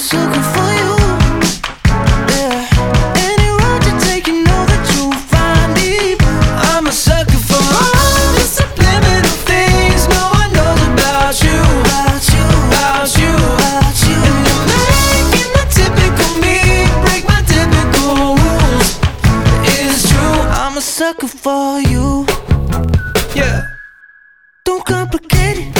Sucker for you. Yeah. Any road to take you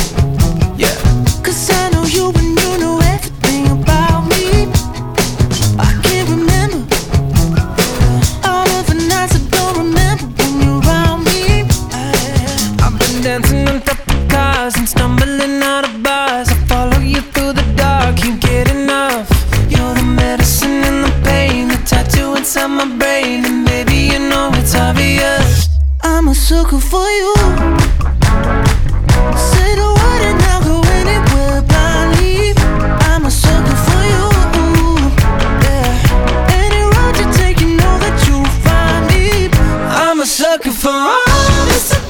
dancing on top of cars and stumbling out of bars. I follow you through the dark, can't get enough. You're the medicine and the pain, the tattoo inside my brain, and baby, you know it's obvious. I'm a sucker for you. Say word and I'll go anywhere blindly. I'm a sucker for you. Yeah. Any road you take, you know that you'll find me. I'm a sucker for all the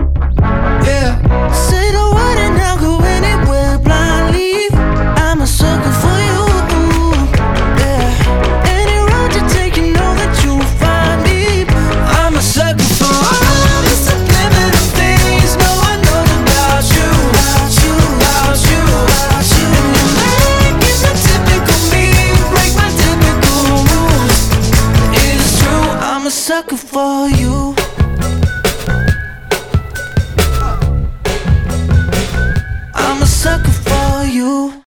sucker for you.